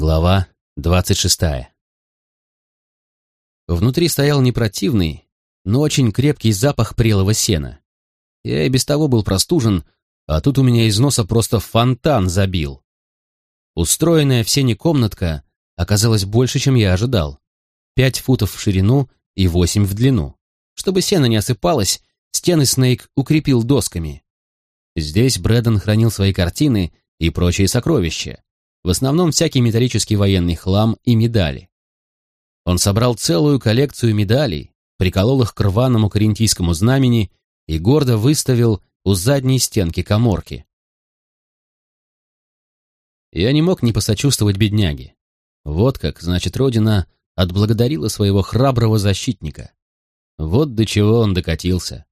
Глава двадцать шестая. Внутри стоял не противный, но очень крепкий запах прелого сена. Я и без того был простужен, а тут у меня из носа просто фонтан забил. Устроенная в сене комнатка оказалась больше, чем я ожидал. Пять футов в ширину и восемь в длину. Чтобы сено не осыпалось, стены Снейк укрепил досками. Здесь Брэдден хранил свои картины и прочие сокровища в основном всякий металлический военный хлам и медали. Он собрал целую коллекцию медалей, приколол их к рваному карентийскому знамени и гордо выставил у задней стенки коморки. Я не мог не посочувствовать бедняге. Вот как, значит, Родина отблагодарила своего храброго защитника. Вот до чего он докатился.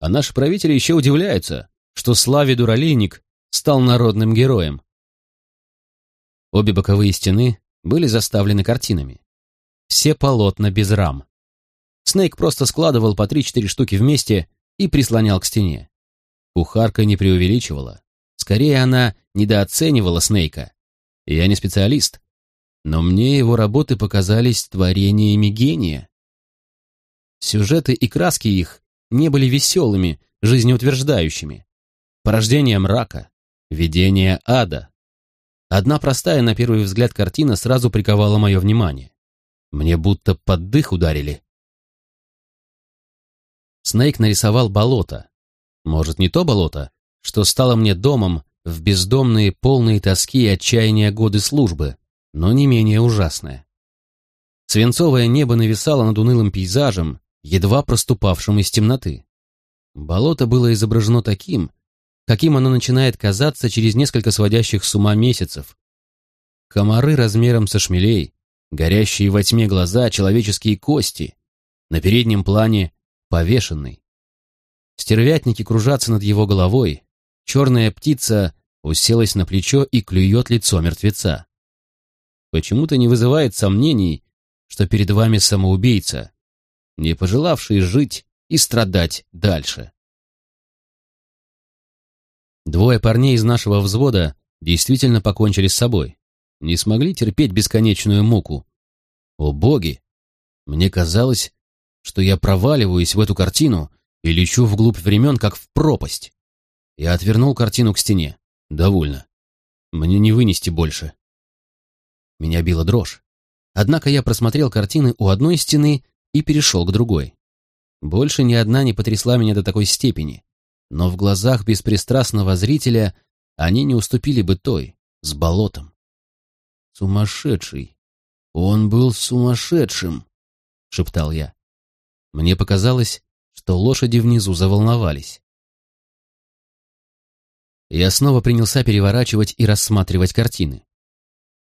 А наши правители еще удивляются, что Славе Дуралейник стал народным героем. Обе боковые стены были заставлены картинами. Все полотна без рам. Снейк просто складывал по три-четыре штуки вместе и прислонял к стене. Кухарка не преувеличивала. Скорее, она недооценивала Снейка. Я не специалист, но мне его работы показались творениями гения. Сюжеты и краски их не были веселыми, жизнеутверждающими. Порождение мрака, видение ада, Одна простая, на первый взгляд, картина сразу приковала мое внимание. Мне будто под дых ударили. Снейк нарисовал болото. Может, не то болото, что стало мне домом в бездомные, полные тоски и отчаяния годы службы, но не менее ужасное. Свинцовое небо нависало над унылым пейзажем, едва проступавшим из темноты. Болото было изображено таким, каким оно начинает казаться через несколько сводящих с ума месяцев. Комары размером со шмелей, горящие во тьме глаза, человеческие кости, на переднем плане повешенный. Стервятники кружатся над его головой, черная птица уселась на плечо и клюет лицо мертвеца. Почему-то не вызывает сомнений, что перед вами самоубийца, не пожелавший жить и страдать дальше. Двое парней из нашего взвода действительно покончили с собой. Не смогли терпеть бесконечную муку. О боги! Мне казалось, что я проваливаюсь в эту картину и лечу вглубь времен, как в пропасть. Я отвернул картину к стене. Довольно. Мне не вынести больше. Меня била дрожь. Однако я просмотрел картины у одной стены и перешел к другой. Больше ни одна не потрясла меня до такой степени но в глазах беспристрастного зрителя они не уступили бы той, с болотом. «Сумасшедший! Он был сумасшедшим!» — шептал я. Мне показалось, что лошади внизу заволновались. Я снова принялся переворачивать и рассматривать картины.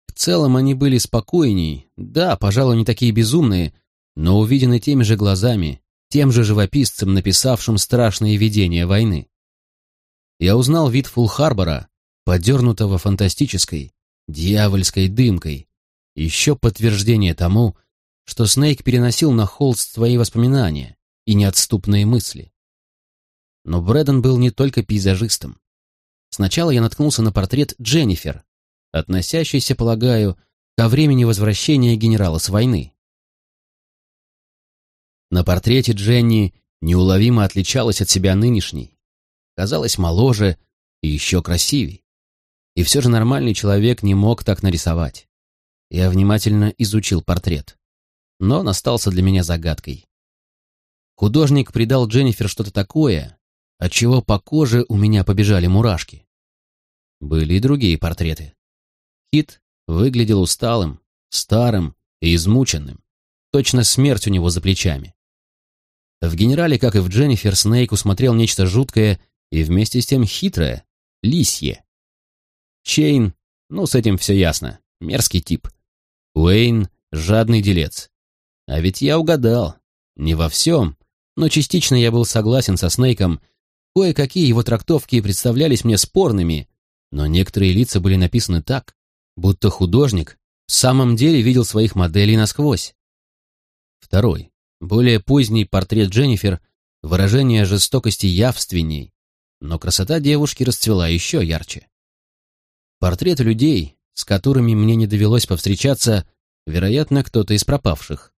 В целом они были спокойней, да, пожалуй, не такие безумные, но увидены теми же глазами, тем же живописцем, написавшим страшные видения войны. Я узнал вид Фулл-Харбора, подернутого фантастической, дьявольской дымкой, еще подтверждение тому, что Снейк переносил на холст свои воспоминания и неотступные мысли. Но Брэдден был не только пейзажистом. Сначала я наткнулся на портрет Дженнифер, относящийся, полагаю, ко времени возвращения генерала с войны. На портрете Дженни неуловимо отличалась от себя нынешней. Казалась моложе и еще красивей. И все же нормальный человек не мог так нарисовать. Я внимательно изучил портрет. Но он остался для меня загадкой. Художник придал Дженнифер что-то такое, от чего по коже у меня побежали мурашки. Были и другие портреты. Хит выглядел усталым, старым и измученным. Точно смерть у него за плечами. В генерале, как и в Дженнифер, Снейк усмотрел нечто жуткое и вместе с тем хитрое, лисье. Чейн, ну, с этим все ясно, мерзкий тип. Уэйн — жадный делец. А ведь я угадал. Не во всем, но частично я был согласен со Снейком. Кое-какие его трактовки представлялись мне спорными, но некоторые лица были написаны так, будто художник в самом деле видел своих моделей насквозь. Второй. Более поздний портрет Дженнифер, выражение жестокости явственней, но красота девушки расцвела еще ярче. Портреты людей с которыми мне не довелось повстречаться, вероятно, кто-то из пропавших.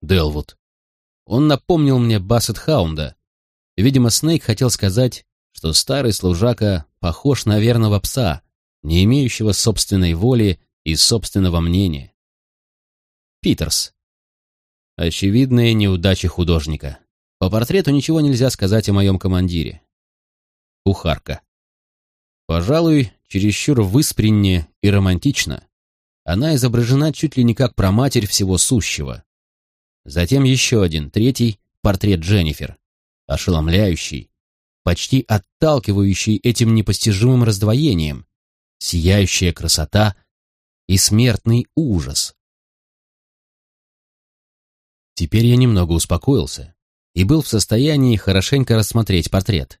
Делвуд. Он напомнил мне Бассет Хаунда. Видимо, Снейк хотел сказать, что старый служака похож на верного пса, не имеющего собственной воли и собственного мнения. Питерс. Очевидные неудачи художника. По портрету ничего нельзя сказать о моем командире. Кухарка. Пожалуй, чересчур выспренне и романтично. Она изображена чуть ли не как проматерь всего сущего. Затем еще один, третий, портрет Дженнифер. Ошеломляющий, почти отталкивающий этим непостижимым раздвоением, сияющая красота и смертный ужас. Теперь я немного успокоился и был в состоянии хорошенько рассмотреть портрет.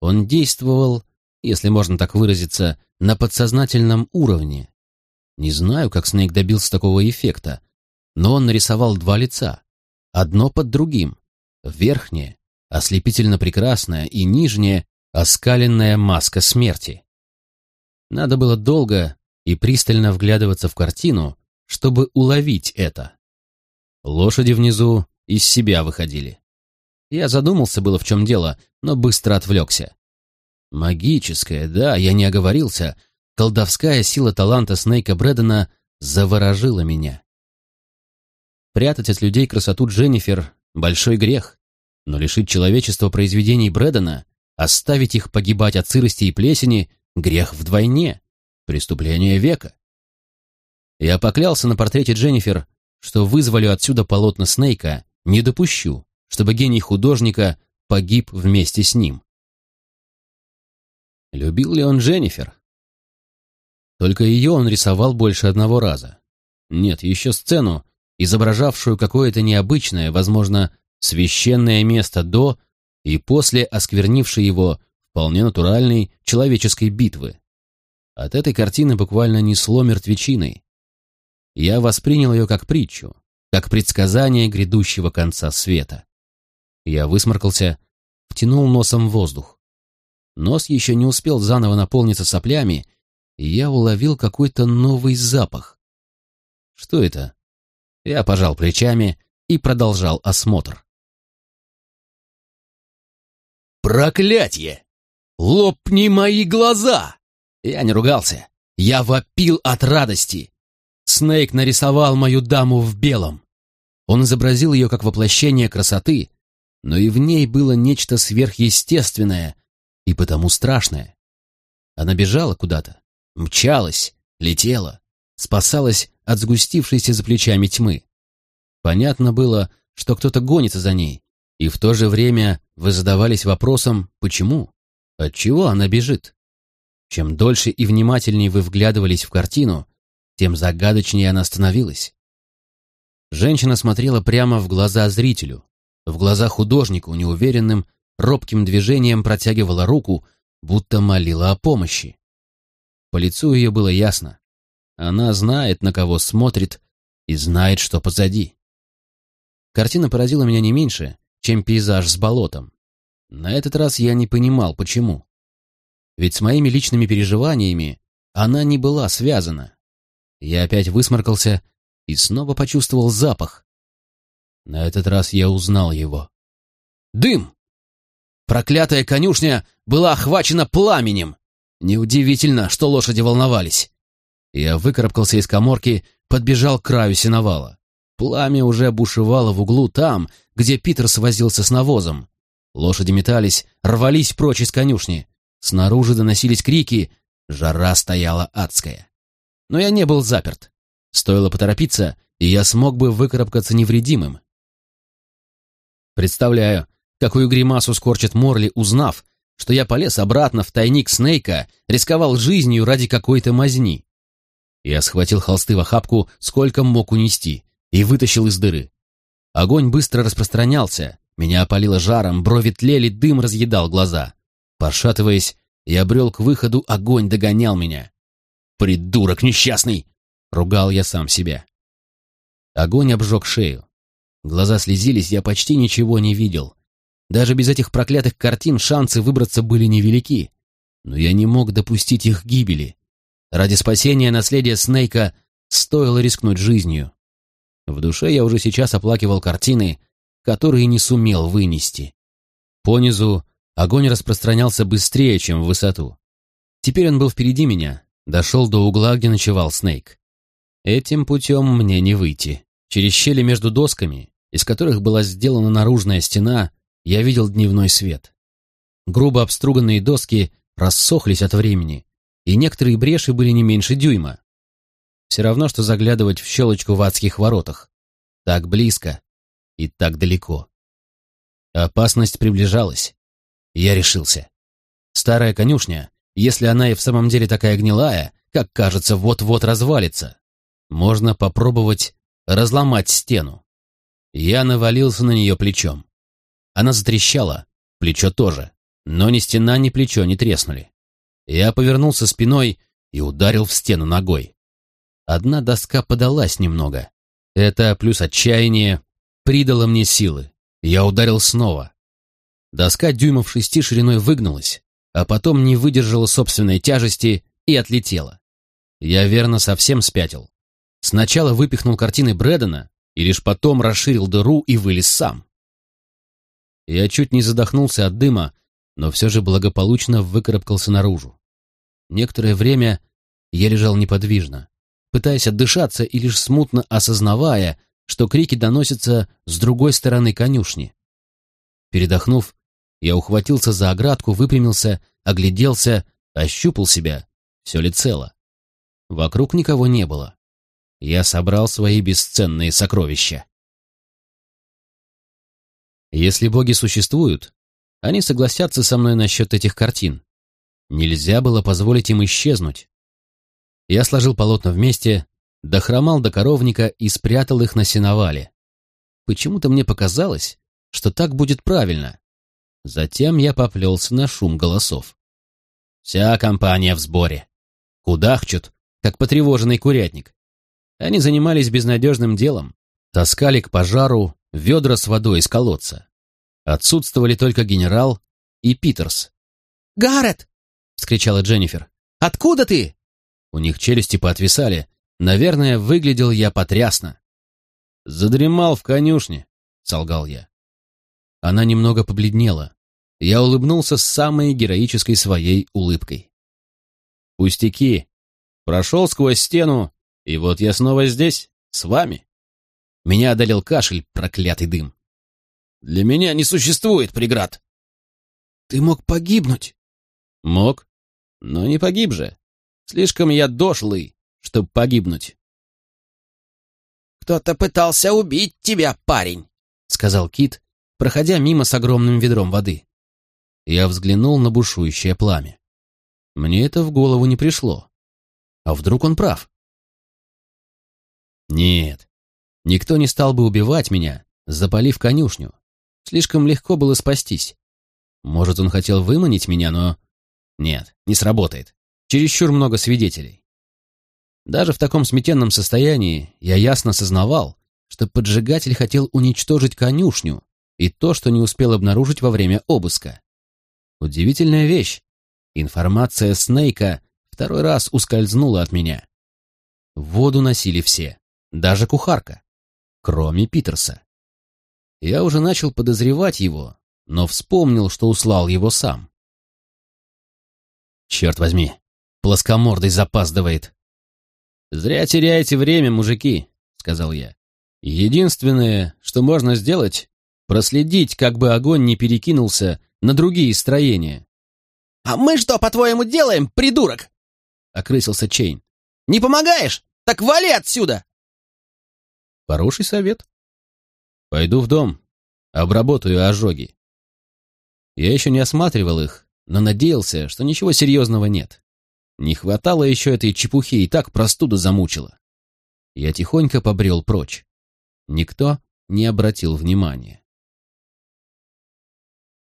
Он действовал, если можно так выразиться, на подсознательном уровне. Не знаю, как Снейк добился такого эффекта, но он нарисовал два лица, одно под другим, верхнее, ослепительно прекрасная, и нижняя, оскаленная маска смерти. Надо было долго и пристально вглядываться в картину, чтобы уловить это. Лошади внизу из себя выходили. Я задумался было, в чем дело, но быстро отвлекся. Магическая, да, я не оговорился, колдовская сила таланта Снейка Брэдена заворожила меня. Прятать от людей красоту Дженнифер — большой грех, но лишить человечества произведений Брэдена, оставить их погибать от сырости и плесени — грех вдвойне, преступление века. Я поклялся на портрете Дженнифер, что вызволю отсюда полотна Снейка, не допущу, чтобы гений художника погиб вместе с ним. Любил ли он Дженнифер? Только ее он рисовал больше одного раза. Нет, еще сцену, изображавшую какое-то необычное, возможно, священное место до и после осквернившей его вполне натуральной человеческой битвы. От этой картины буквально несло мертвечиной. Я воспринял ее как притчу, как предсказание грядущего конца света. Я высморкался, втянул носом воздух. Нос еще не успел заново наполниться соплями, и я уловил какой-то новый запах. Что это? Я пожал плечами и продолжал осмотр. «Проклятье! Лопни мои глаза!» Я не ругался. Я вопил от радости. Снейк нарисовал мою даму в белом. Он изобразил ее как воплощение красоты, но и в ней было нечто сверхъестественное и потому страшное. Она бежала куда-то, мчалась, летела, спасалась от сгустившейся за плечами тьмы. Понятно было, что кто-то гонится за ней, и в то же время вы задавались вопросом «почему?», отчего она бежит. Чем дольше и внимательнее вы вглядывались в картину, тем загадочнее она становилась. Женщина смотрела прямо в глаза зрителю, в глаза художнику, неуверенным, робким движением протягивала руку, будто молила о помощи. По лицу ее было ясно. Она знает, на кого смотрит, и знает, что позади. Картина поразила меня не меньше, чем пейзаж с болотом. На этот раз я не понимал, почему. Ведь с моими личными переживаниями она не была связана. Я опять высморкался и снова почувствовал запах. На этот раз я узнал его. Дым! Проклятая конюшня была охвачена пламенем. Неудивительно, что лошади волновались. Я выкарабкался из коморки, подбежал к краю сеновала. Пламя уже бушевало в углу там, где Питерс возился с навозом. Лошади метались, рвались прочь из конюшни. Снаружи доносились крики, жара стояла адская. Но я не был заперт. Стоило поторопиться, и я смог бы выкарабкаться невредимым. Представляю, какую гримасу скорчит Морли, узнав, что я полез обратно в тайник Снейка, рисковал жизнью ради какой-то мазни. Я схватил холсты в охапку, сколько мог унести, и вытащил из дыры. Огонь быстро распространялся, меня опалило жаром, брови тлели, дым разъедал глаза. Пошатываясь, я брел к выходу, огонь догонял меня. «Придурок несчастный!» — ругал я сам себя. Огонь обжег шею. Глаза слезились, я почти ничего не видел. Даже без этих проклятых картин шансы выбраться были невелики. Но я не мог допустить их гибели. Ради спасения наследия Снейка стоило рискнуть жизнью. В душе я уже сейчас оплакивал картины, которые не сумел вынести. Понизу огонь распространялся быстрее, чем в высоту. Теперь он был впереди меня, дошел до угла, где ночевал Снейк. Этим путем мне не выйти. Через щели между досками, из которых была сделана наружная стена, я видел дневной свет. Грубо обструганные доски рассохлись от времени, и некоторые бреши были не меньше дюйма. Все равно, что заглядывать в щелочку в адских воротах. Так близко и так далеко. Опасность приближалась. Я решился. Старая конюшня, если она и в самом деле такая гнилая, как кажется, вот-вот развалится, можно попробовать разломать стену. Я навалился на нее плечом. Она затрещала, плечо тоже, но ни стена, ни плечо не треснули. Я повернулся спиной и ударил в стену ногой. Одна доска подалась немного. Это плюс отчаяние придало мне силы. Я ударил снова. Доска дюймов шести шириной выгнулась, а потом не выдержала собственной тяжести и отлетела. Я верно совсем спятил. Сначала выпихнул картины Брэдена и лишь потом расширил дыру и вылез сам. Я чуть не задохнулся от дыма, но все же благополучно выкарабкался наружу. Некоторое время я лежал неподвижно, пытаясь отдышаться и лишь смутно осознавая, что крики доносятся с другой стороны конюшни. Передохнув, я ухватился за оградку, выпрямился, огляделся, ощупал себя, все ли цело. Вокруг никого не было я собрал свои бесценные сокровища. Если боги существуют, они согласятся со мной насчет этих картин. Нельзя было позволить им исчезнуть. Я сложил полотна вместе, дохромал до коровника и спрятал их на сеновале. Почему-то мне показалось, что так будет правильно. Затем я поплелся на шум голосов. Вся компания в сборе. Кудахчут, как потревоженный курятник. Они занимались безнадежным делом, таскали к пожару ведра с водой из колодца. Отсутствовали только генерал и Питерс. «Гаррет!» — вскричала Дженнифер. «Откуда ты?» У них челюсти поотвисали. Наверное, выглядел я потрясно. «Задремал в конюшне», — солгал я. Она немного побледнела. Я улыбнулся самой героической своей улыбкой. «Пустяки. Прошел сквозь стену и вот я снова здесь, с вами. Меня одолел кашель, проклятый дым. Для меня не существует преград. Ты мог погибнуть. Мог, но не погиб же. Слишком я дошлый, чтобы погибнуть. «Кто-то пытался убить тебя, парень», — сказал Кит, проходя мимо с огромным ведром воды. Я взглянул на бушующее пламя. Мне это в голову не пришло. А вдруг он прав? Нет, никто не стал бы убивать меня, запалив конюшню. Слишком легко было спастись. Может, он хотел выманить меня, но... Нет, не сработает. Чересчур много свидетелей. Даже в таком сметенном состоянии я ясно сознавал, что поджигатель хотел уничтожить конюшню и то, что не успел обнаружить во время обыска. Удивительная вещь. Информация Снейка второй раз ускользнула от меня. Воду носили все даже кухарка, кроме Питерса. Я уже начал подозревать его, но вспомнил, что услал его сам. Черт возьми, плоскомордый запаздывает. «Зря теряете время, мужики», — сказал я. «Единственное, что можно сделать, проследить, как бы огонь не перекинулся на другие строения». «А мы что, по-твоему, делаем, придурок?» — окрысился Чейн. «Не помогаешь? Так вали отсюда!» Хороший совет. Пойду в дом, обработаю ожоги. Я еще не осматривал их, но надеялся, что ничего серьезного нет. Не хватало еще этой чепухи, и так простуда замучила. Я тихонько побрел прочь. Никто не обратил внимания.